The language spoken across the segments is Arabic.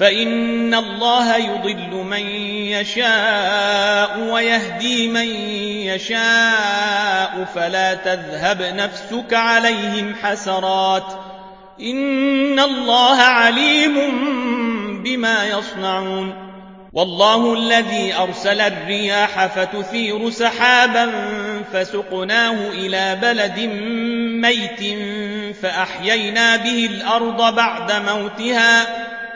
فإن الله يضل من يشاء ويهدي من يشاء فلا تذهب نفسك عليهم حسرات إن الله عليم بما يصنعون والله الذي أرسل الرياح فتثير سحابا فسقناه إلى بلد ميت فأحيينا به الأرض بعد موتها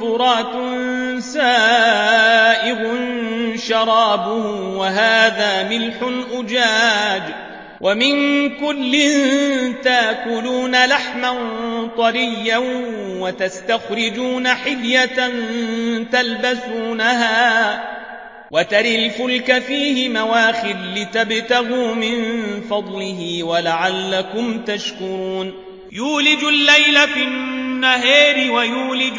فرات سائغ شرابه وهذا ملح أجاج. ومن كل تاكلون لحما طريا وتستخرجون حلية تلبسونها. وتري الفلك فيه مواخر لتبتغوا من فضله ولعلكم تشكرون. يولج الليل في النهار ويولج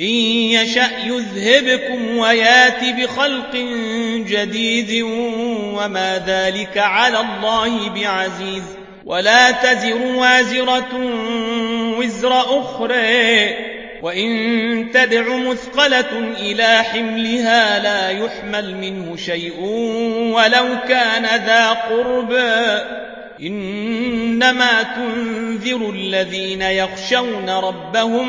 إن يشأ يذهبكم ويأت بخلق جديد وما ذلك على الله بعزيز. ولا تزر وازرة وزر أخرى. وإن تدع مثقلة إلى حملها لا يحمل منه شيء ولو كان ذا قربى إنما تنذر الذين يخشون ربهم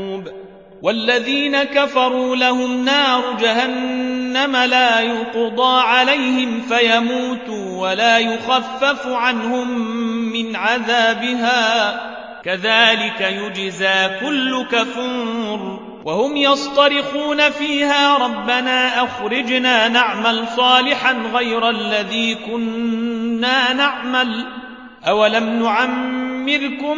والذين كفروا لهم نار جهنم لا يقضى عليهم فيموتوا ولا يخفف عنهم من عذابها. كذلك يجزى كل كفور. وهم يصطرخون فيها ربنا أخرجنا نعمل صالحا غير الذي كنا نعمل. أولم نعمركم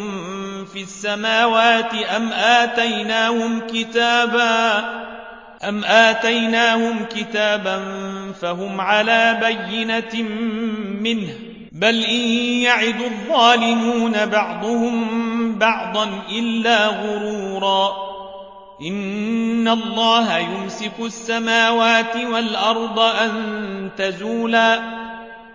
في السماوات أم آتيناهم كتابا أم آتيناهم كتابا فهم على بينة منه بل إن يعد الظالمون بعضهم بعضا إلا غرورا إن الله يمسك السماوات والأرض أن تزولا